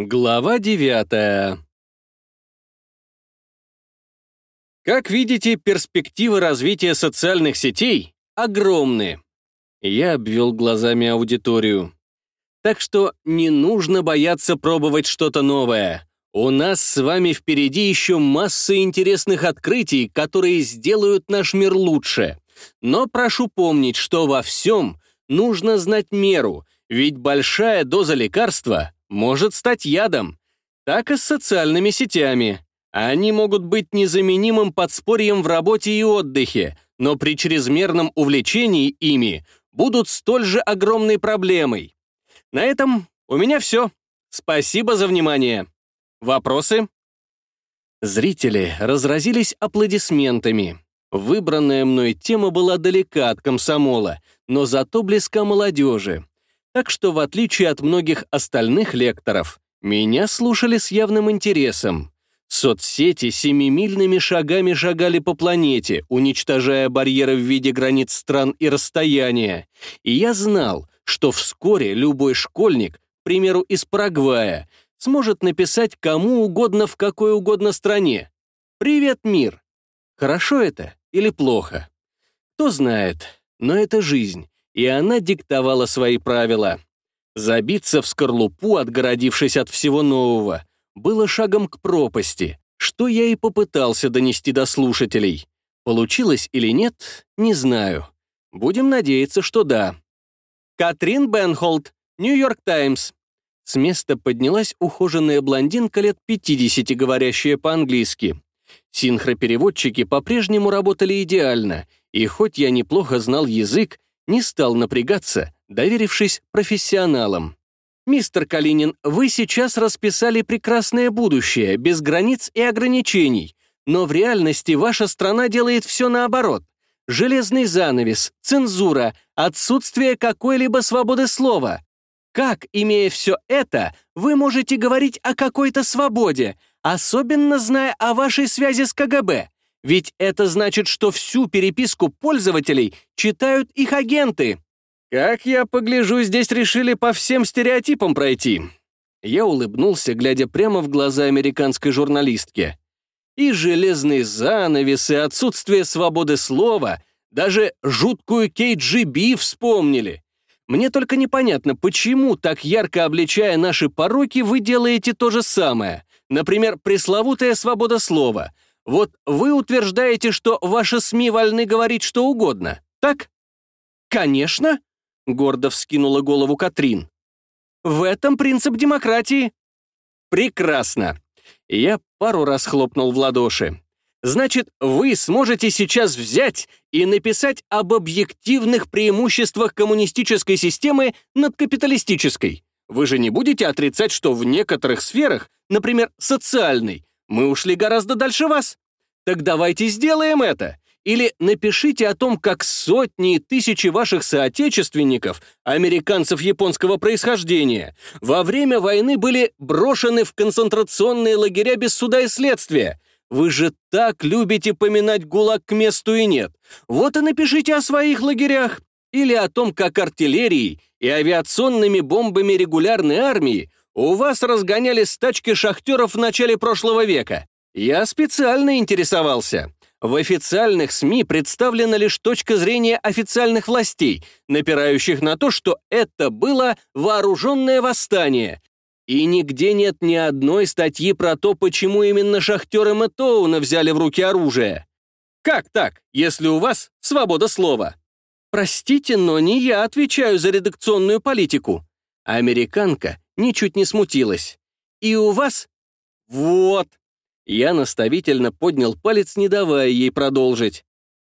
Глава девятая Как видите, перспективы развития социальных сетей огромны. Я обвел глазами аудиторию. Так что не нужно бояться пробовать что-то новое. У нас с вами впереди еще масса интересных открытий, которые сделают наш мир лучше. Но прошу помнить, что во всем нужно знать меру, ведь большая доза лекарства может стать ядом. Так и с социальными сетями. Они могут быть незаменимым подспорьем в работе и отдыхе, но при чрезмерном увлечении ими будут столь же огромной проблемой. На этом у меня все. Спасибо за внимание. Вопросы? Зрители разразились аплодисментами. Выбранная мной тема была далека от комсомола, но зато близка молодежи. Так что, в отличие от многих остальных лекторов, меня слушали с явным интересом. Соцсети семимильными шагами шагали по планете, уничтожая барьеры в виде границ стран и расстояния. И я знал, что вскоре любой школьник, к примеру, из Парагвая, сможет написать кому угодно в какой угодно стране. «Привет, мир!» Хорошо это или плохо? Кто знает, но это жизнь, и она диктовала свои правила. Забиться в скорлупу, отгородившись от всего нового, было шагом к пропасти, что я и попытался донести до слушателей. Получилось или нет, не знаю. Будем надеяться, что да. Катрин Бенхолд, Нью-Йорк Таймс. С места поднялась ухоженная блондинка лет 50, говорящая по-английски. Синхропереводчики по-прежнему работали идеально, и хоть я неплохо знал язык, не стал напрягаться, доверившись профессионалам. «Мистер Калинин, вы сейчас расписали прекрасное будущее, без границ и ограничений, но в реальности ваша страна делает все наоборот. Железный занавес, цензура, отсутствие какой-либо свободы слова. Как, имея все это, вы можете говорить о какой-то свободе, особенно зная о вашей связи с КГБ? Ведь это значит, что всю переписку пользователей читают их агенты. Как я погляжу, здесь решили по всем стереотипам пройти. Я улыбнулся, глядя прямо в глаза американской журналистке. И железный занавес, и отсутствие свободы слова, даже жуткую KGB вспомнили. Мне только непонятно, почему, так ярко обличая наши пороки, вы делаете то же самое. Например, пресловутая свобода слова — вот вы утверждаете, что ваши СМИ вольны говорить что угодно, так? Конечно, гордо вскинула голову Катрин. В этом принцип демократии. Прекрасно. Я пару раз хлопнул в ладоши. Значит, вы сможете сейчас взять и написать об объективных преимуществах коммунистической системы над капиталистической. Вы же не будете отрицать, что в некоторых сферах, например, социальной, мы ушли гораздо дальше вас. Так давайте сделаем это. Или напишите о том, как сотни и тысячи ваших соотечественников, американцев японского происхождения, во время войны были брошены в концентрационные лагеря без суда и следствия. Вы же так любите поминать ГУЛАГ к месту и нет. Вот и напишите о своих лагерях. Или о том, как артиллерией и авиационными бомбами регулярной армии у вас разгоняли стачки шахтеров в начале прошлого века. Я специально интересовался. В официальных СМИ представлена лишь точка зрения официальных властей, напирающих на то, что это было вооруженное восстание. И нигде нет ни одной статьи про то, почему именно шахтеры Мэттоуна взяли в руки оружие. Как так, если у вас свобода слова? Простите, но не я отвечаю за редакционную политику. Американка ничуть не смутилась. «И у вас?» «Вот!» Я наставительно поднял палец, не давая ей продолжить.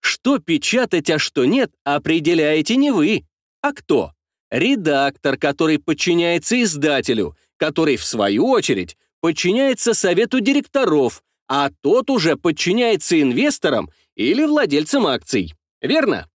«Что печатать, а что нет, определяете не вы. А кто? Редактор, который подчиняется издателю, который, в свою очередь, подчиняется совету директоров, а тот уже подчиняется инвесторам или владельцам акций. Верно?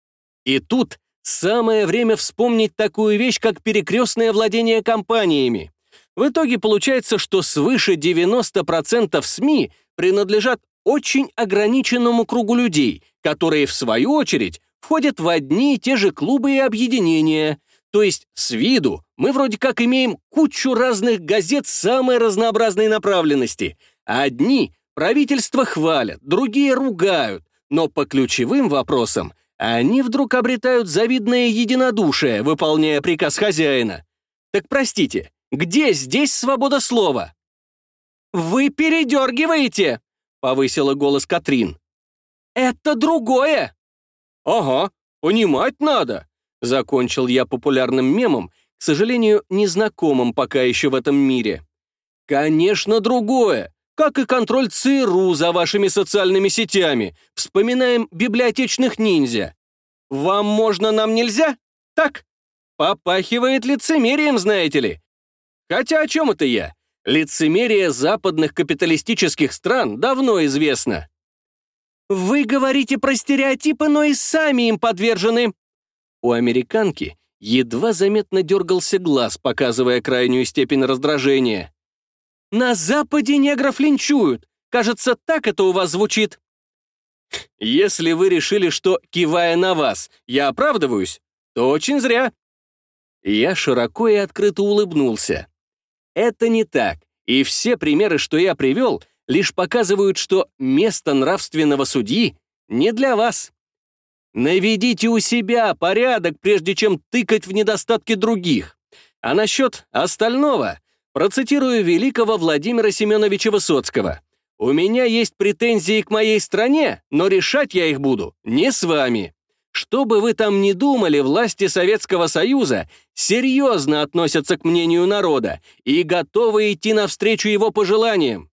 И тут Самое время вспомнить такую вещь, как перекрестное владение компаниями. В итоге получается, что свыше 90% СМИ принадлежат очень ограниченному кругу людей, которые, в свою очередь, входят в одни и те же клубы и объединения. То есть с виду мы вроде как имеем кучу разных газет самой разнообразной направленности. Одни правительство хвалят, другие ругают, но по ключевым вопросам они вдруг обретают завидное единодушие, выполняя приказ хозяина. Так простите, где здесь свобода слова? «Вы передергиваете!» — повысила голос Катрин. «Это другое!» «Ага, понимать надо!» — закончил я популярным мемом, к сожалению, незнакомым пока еще в этом мире. «Конечно, другое! Как и контроль ЦРУ за вашими социальными сетями. Вспоминаем библиотечных ниндзя. Вам можно, нам нельзя? Так? Попахивает лицемерием, знаете ли. Хотя о чем это я? Лицемерие западных капиталистических стран давно известно. Вы говорите про стереотипы, но и сами им подвержены. У американки едва заметно дергался глаз, показывая крайнюю степень раздражения. «На Западе негров линчуют. Кажется, так это у вас звучит». «Если вы решили, что, кивая на вас, я оправдываюсь, то очень зря». Я широко и открыто улыбнулся. Это не так, и все примеры, что я привел, лишь показывают, что место нравственного судьи не для вас. Наведите у себя порядок, прежде чем тыкать в недостатки других. А насчет остального процитирую великого Владимира Семеновича Высоцкого. «У меня есть претензии к моей стране, но решать я их буду не с вами». Что бы вы там ни думали, власти Советского Союза серьезно относятся к мнению народа и готовы идти навстречу его пожеланиям.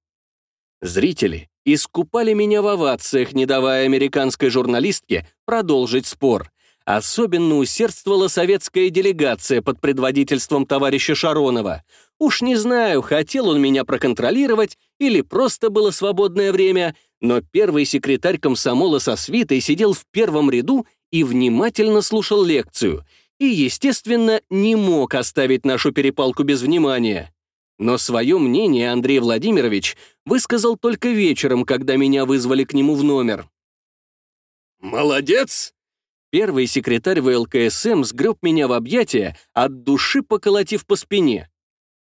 Зрители искупали меня в овациях, не давая американской журналистке продолжить спор. Особенно усердствовала советская делегация под предводительством товарища Шаронова. Уж не знаю, хотел он меня проконтролировать или просто было свободное время, но первый секретарь комсомола со свитой сидел в первом ряду и внимательно слушал лекцию, и, естественно, не мог оставить нашу перепалку без внимания. Но свое мнение Андрей Владимирович высказал только вечером, когда меня вызвали к нему в номер. «Молодец!» Первый секретарь ВЛКСМ сгреб меня в объятия, от души поколотив по спине.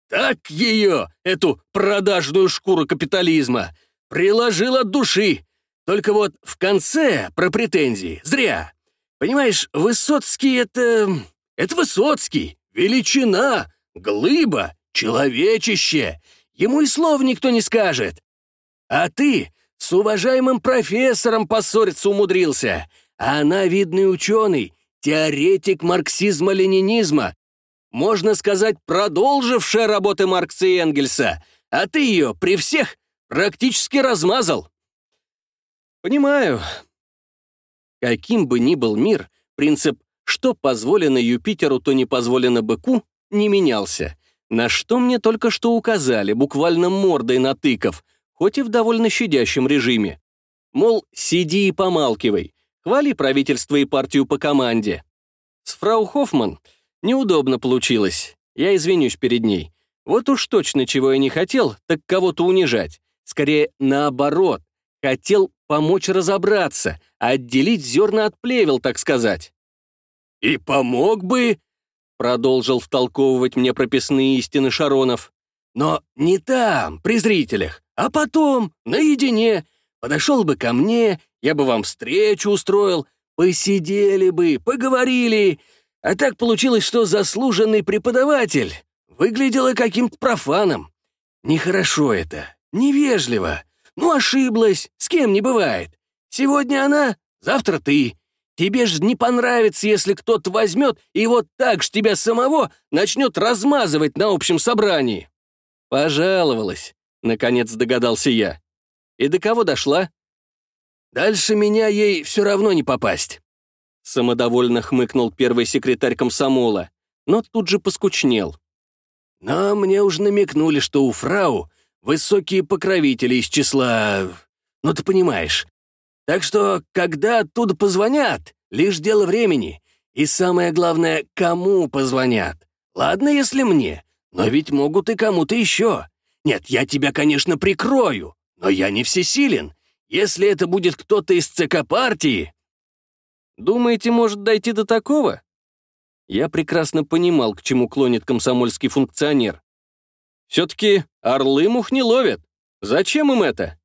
«Так ее, эту продажную шкуру капитализма! Приложил от души! Только вот в конце про претензии зря. Понимаешь, Высоцкий — это... это Высоцкий. Величина, глыба, человечище. Ему и слов никто не скажет. А ты с уважаемым профессором поссориться умудрился. А она видный ученый, теоретик марксизма-ленинизма. Можно сказать, продолжившая работы Маркса и Энгельса. А ты ее при всех практически размазал. Понимаю, Каким бы ни был мир, принцип «что позволено Юпитеру, то не позволено быку» не менялся. На что мне только что указали, буквально мордой натыков, хоть и в довольно щадящем режиме. Мол, сиди и помалкивай, хвали правительство и партию по команде. С фрау Хоффман неудобно получилось, я извинюсь перед ней. Вот уж точно чего я не хотел, так кого-то унижать. Скорее, наоборот, хотел помочь разобраться, отделить зерна от плевел, так сказать. «И помог бы», — продолжил втолковывать мне прописные истины Шаронов, «но не там, при зрителях, а потом, наедине. Подошел бы ко мне, я бы вам встречу устроил, посидели бы, поговорили. А так получилось, что заслуженный преподаватель выглядела каким-то профаном. Нехорошо это, невежливо. Ну, ошиблась, с кем не бывает. Сегодня она, завтра ты. Тебе же не понравится, если кто-то возьмет и вот так же тебя самого начнет размазывать на общем собрании». «Пожаловалась», — наконец догадался я. «И до кого дошла?» «Дальше меня ей все равно не попасть», — самодовольно хмыкнул первый секретарь комсомола, но тут же поскучнел. «Но мне уже намекнули, что у фрау высокие покровители из числа... Ну, ты понимаешь. Так что, когда оттуда позвонят, лишь дело времени. И самое главное, кому позвонят. Ладно, если мне, но ведь могут и кому-то еще. Нет, я тебя, конечно, прикрою, но я не всесилен. Если это будет кто-то из ЦК партии... Думаете, может дойти до такого? Я прекрасно понимал, к чему клонит комсомольский функционер. Все-таки орлы мух не ловят. Зачем им это?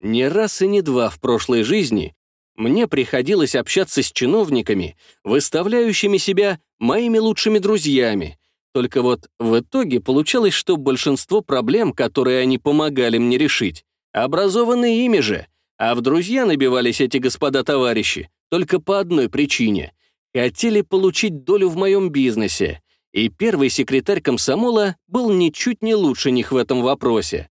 Не раз и не два в прошлой жизни мне приходилось общаться с чиновниками, выставляющими себя моими лучшими друзьями. Только вот в итоге получалось, что большинство проблем, которые они помогали мне решить, образованы ими же, а в друзья набивались эти господа-товарищи только по одной причине — хотели получить долю в моем бизнесе, и первый секретарь комсомола был ничуть не лучше них в этом вопросе.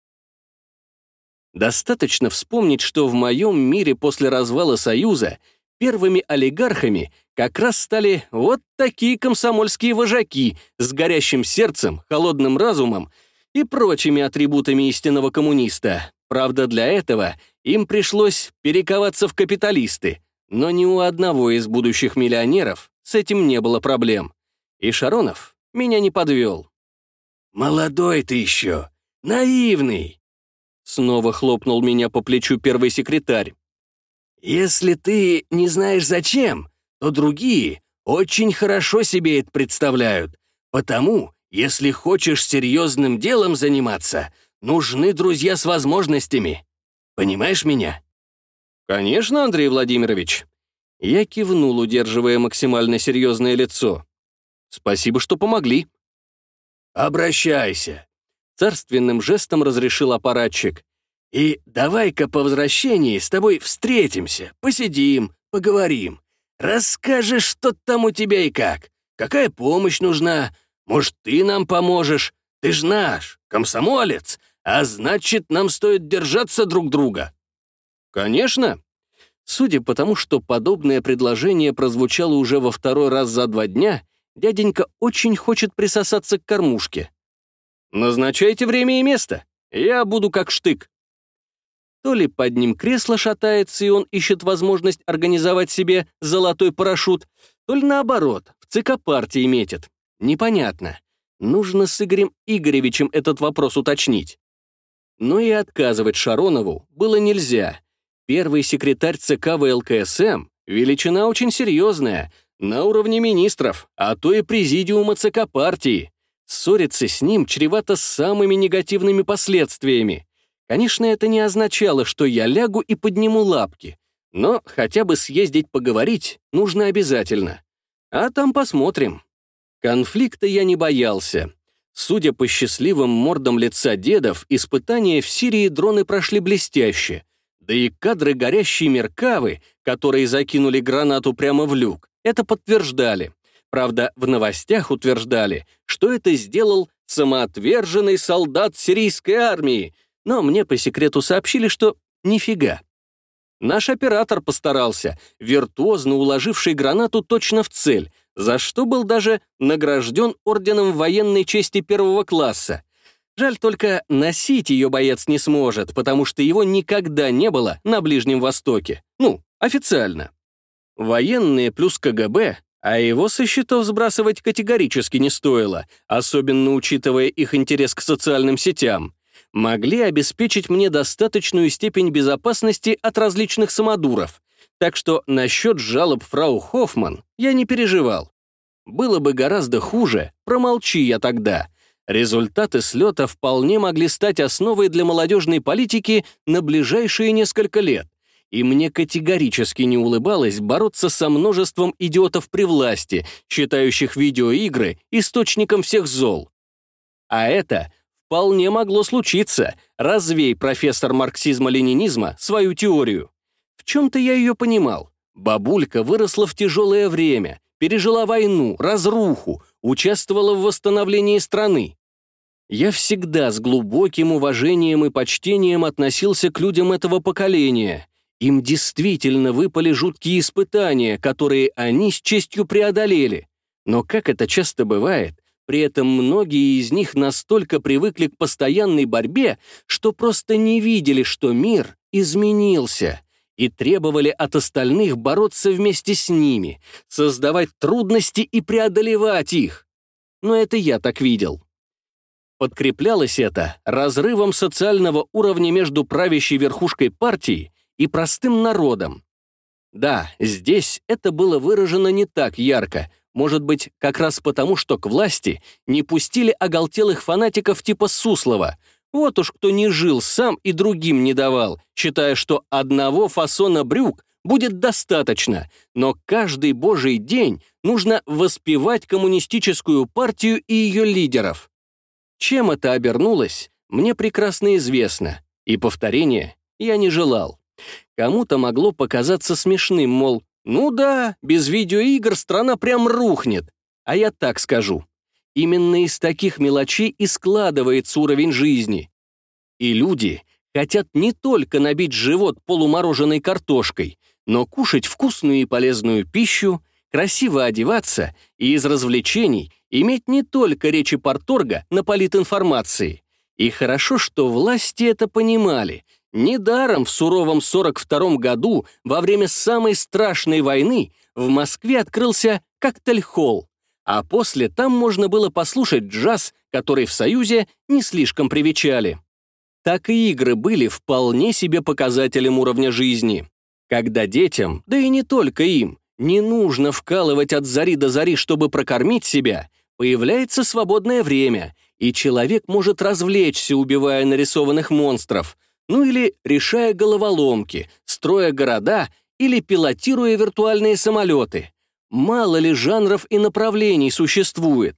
Достаточно вспомнить, что в моем мире после развала Союза первыми олигархами как раз стали вот такие комсомольские вожаки с горящим сердцем, холодным разумом и прочими атрибутами истинного коммуниста. Правда, для этого им пришлось перековаться в капиталисты, но ни у одного из будущих миллионеров с этим не было проблем. И Шаронов меня не подвел. «Молодой ты еще, наивный», Снова хлопнул меня по плечу первый секретарь. «Если ты не знаешь зачем, то другие очень хорошо себе это представляют. Потому, если хочешь серьезным делом заниматься, нужны друзья с возможностями. Понимаешь меня?» «Конечно, Андрей Владимирович». Я кивнул, удерживая максимально серьезное лицо. «Спасибо, что помогли». «Обращайся. Царственным жестом разрешил аппаратчик. «И давай-ка по возвращении с тобой встретимся, посидим, поговорим. Расскажешь, что там у тебя и как. Какая помощь нужна? Может, ты нам поможешь? Ты ж наш, комсомолец, а значит, нам стоит держаться друг друга». «Конечно». Судя по тому, что подобное предложение прозвучало уже во второй раз за два дня, дяденька очень хочет присосаться к кормушке. Назначайте время и место. Я буду как штык. То ли под ним кресло шатается, и он ищет возможность организовать себе золотой парашют, то ли наоборот, в ЦК партии метит. Непонятно. Нужно с Игорем Игоревичем этот вопрос уточнить. Но и отказывать Шаронову было нельзя. Первый секретарь ЦК ВЛКСМ — величина очень серьезная, на уровне министров, а то и президиума ЦК партии. Ссориться с ним чревато самыми негативными последствиями. Конечно, это не означало, что я лягу и подниму лапки, но хотя бы съездить поговорить нужно обязательно. А там посмотрим. Конфликта я не боялся. Судя по счастливым мордам лица дедов, испытания в Сирии дроны прошли блестяще. Да и кадры горящей Меркавы, которые закинули гранату прямо в люк, это подтверждали. Правда, в новостях утверждали, что это сделал самоотверженный солдат сирийской армии, но мне по секрету сообщили, что нифига. Наш оператор постарался, виртуозно уложивший гранату точно в цель, за что был даже награжден орденом военной чести первого класса. Жаль только, носить ее боец не сможет, потому что его никогда не было на Ближнем Востоке. Ну, официально. Военные плюс КГБ а его со счетов сбрасывать категорически не стоило, особенно учитывая их интерес к социальным сетям. Могли обеспечить мне достаточную степень безопасности от различных самодуров, так что насчет жалоб фрау Хоффман я не переживал. Было бы гораздо хуже, промолчи я тогда. Результаты слета вполне могли стать основой для молодежной политики на ближайшие несколько лет и мне категорически не улыбалось бороться со множеством идиотов при власти, считающих видеоигры источником всех зол. А это вполне могло случиться, развей профессор марксизма-ленинизма свою теорию. В чем-то я ее понимал. Бабулька выросла в тяжелое время, пережила войну, разруху, участвовала в восстановлении страны. Я всегда с глубоким уважением и почтением относился к людям этого поколения, им действительно выпали жуткие испытания, которые они с честью преодолели. Но, как это часто бывает, при этом многие из них настолько привыкли к постоянной борьбе, что просто не видели, что мир изменился, и требовали от остальных бороться вместе с ними, создавать трудности и преодолевать их. Но это я так видел. Подкреплялось это разрывом социального уровня между правящей верхушкой партии и простым народом. Да, здесь это было выражено не так ярко, Может быть, как раз потому, что к власти не пустили оголтелых фанатиков типа Суслова. Вот уж кто не жил сам и другим не давал, считая, что одного фасона брюк будет достаточно, но каждый божий день нужно воспевать коммунистическую партию и ее лидеров. Чем это обернулось, мне прекрасно известно, и повторения я не желал. Кому-то могло показаться смешным, мол, ну да, без видеоигр страна прям рухнет. А я так скажу. Именно из таких мелочей и складывается уровень жизни. И люди хотят не только набить живот полумороженой картошкой, но кушать вкусную и полезную пищу, красиво одеваться и из развлечений иметь не только речи порторга на политинформации. И хорошо, что власти это понимали. Недаром в суровом 42 году, во время самой страшной войны, в Москве открылся коктейль-холл, а после там можно было послушать джаз, который в Союзе не слишком привечали. Так и игры были вполне себе показателем уровня жизни. Когда детям, да и не только им, не нужно вкалывать от зари до зари, чтобы прокормить себя, появляется свободное время, и человек может развлечься, убивая нарисованных монстров, ну или решая головоломки, строя города или пилотируя виртуальные самолеты. Мало ли жанров и направлений существует.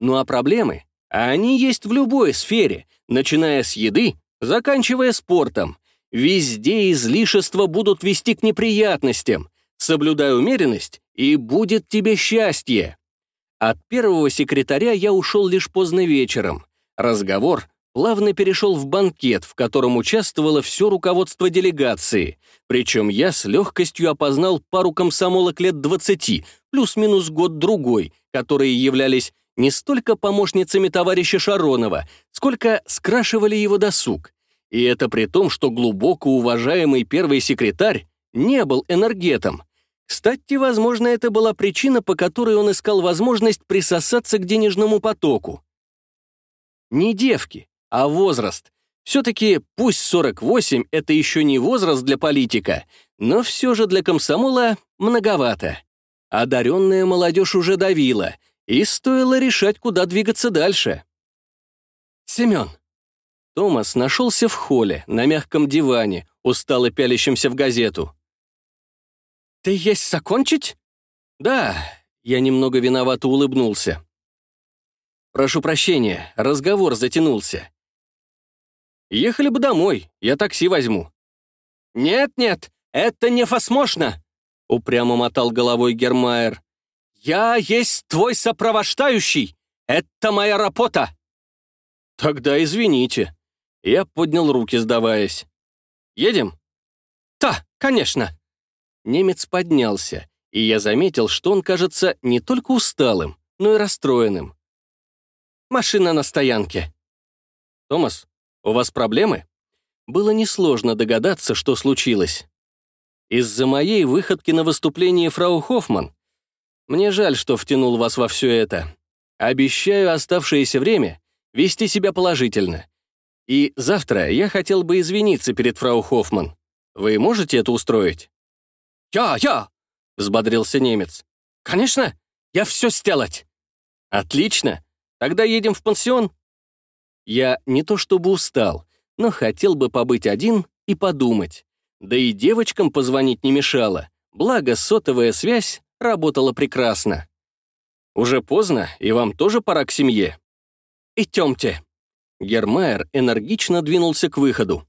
Ну а проблемы? Они есть в любой сфере, начиная с еды, заканчивая спортом. Везде излишества будут вести к неприятностям. Соблюдай умеренность, и будет тебе счастье. От первого секретаря я ушел лишь поздно вечером. Разговор плавно перешел в банкет, в котором участвовало все руководство делегации. Причем я с легкостью опознал пару комсомолок лет 20, плюс-минус год-другой, которые являлись не столько помощницами товарища Шаронова, сколько скрашивали его досуг. И это при том, что глубоко уважаемый первый секретарь не был энергетом. Кстати, возможно, это была причина, по которой он искал возможность присосаться к денежному потоку. Не девки, а возраст. Все-таки пусть 48 — это еще не возраст для политика, но все же для комсомола многовато. Одаренная молодежь уже давила, и стоило решать, куда двигаться дальше. «Семен, Томас нашелся в холле, на мягком диване, устало пялящимся в газету. «Ты есть закончить?» «Да», — я немного виновато улыбнулся. «Прошу прощения, разговор затянулся. Ехали бы домой, я такси возьму». «Нет-нет, это не возможно», — упрямо мотал головой Гермайер. «Я есть твой сопровождающий. Это моя работа». «Тогда извините», я поднял руки, сдаваясь. «Едем?» «Да, конечно». Немец поднялся, и я заметил, что он кажется не только усталым, но и расстроенным. «Машина на стоянке». «Томас, у вас проблемы?» Было несложно догадаться, что случилось. Из-за моей выходки на выступление фрау Хоффман. Мне жаль, что втянул вас во все это. Обещаю оставшееся время вести себя положительно. И завтра я хотел бы извиниться перед фрау Хоффман. Вы можете это устроить?» «Я, я!» — взбодрился немец. «Конечно, я все сделать!» «Отлично! Тогда едем в пансион?» Я не то чтобы устал, но хотел бы побыть один и подумать. Да и девочкам позвонить не мешало, благо сотовая связь работала прекрасно. «Уже поздно, и вам тоже пора к семье?» «Идемте!» Гермайер энергично двинулся к выходу.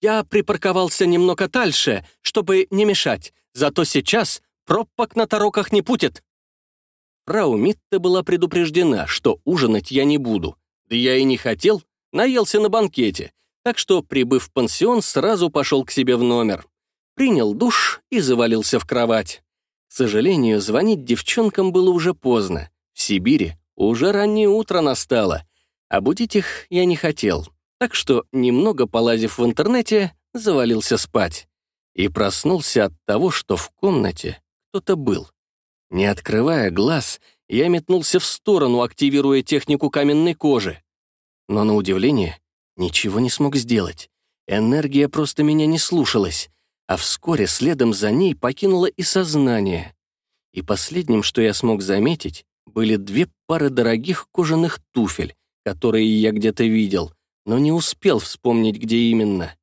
«Я припарковался немного дальше, чтобы не мешать, зато сейчас пробок на тароках не путит». Фрау Митта была предупреждена, что ужинать я не буду. Да я и не хотел, наелся на банкете, так что, прибыв в пансион, сразу пошел к себе в номер. Принял душ и завалился в кровать. К сожалению, звонить девчонкам было уже поздно. В Сибири уже раннее утро настало, а будить их я не хотел, так что, немного полазив в интернете, завалился спать. И проснулся от того, что в комнате кто-то был. Не открывая глаз, я метнулся в сторону, активируя технику каменной кожи. Но, на удивление, ничего не смог сделать. Энергия просто меня не слушалась, а вскоре следом за ней покинула и сознание. И последним, что я смог заметить, были две пары дорогих кожаных туфель, которые я где-то видел, но не успел вспомнить, где именно.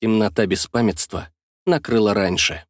Темнота беспамятства накрыла раньше.